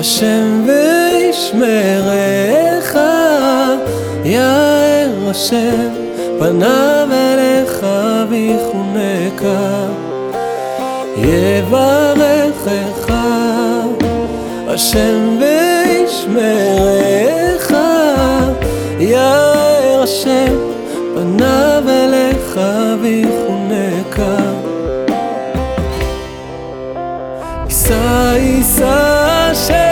השם וישמרך יאר השם פניו אליך ויחונקה יברכך השם וישמרך יאר השם פניו אליך ויחונקה יישא יישא השם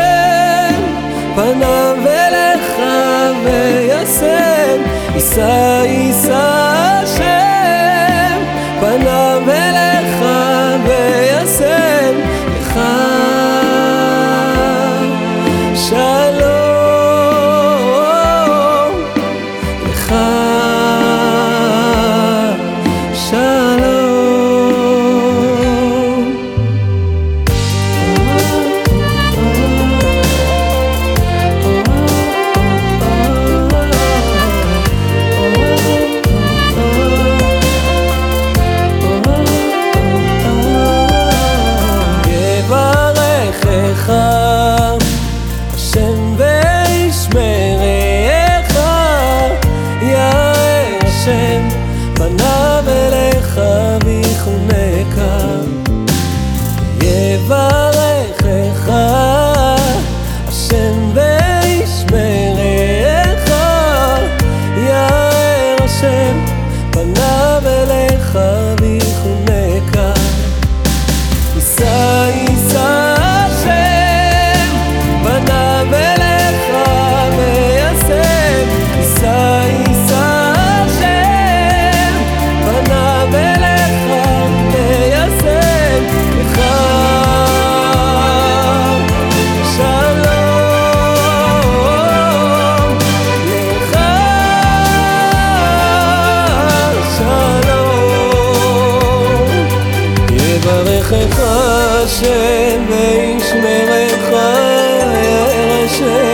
isa-isa פניו אליך ויחונקה השם ואיש מלך אל השם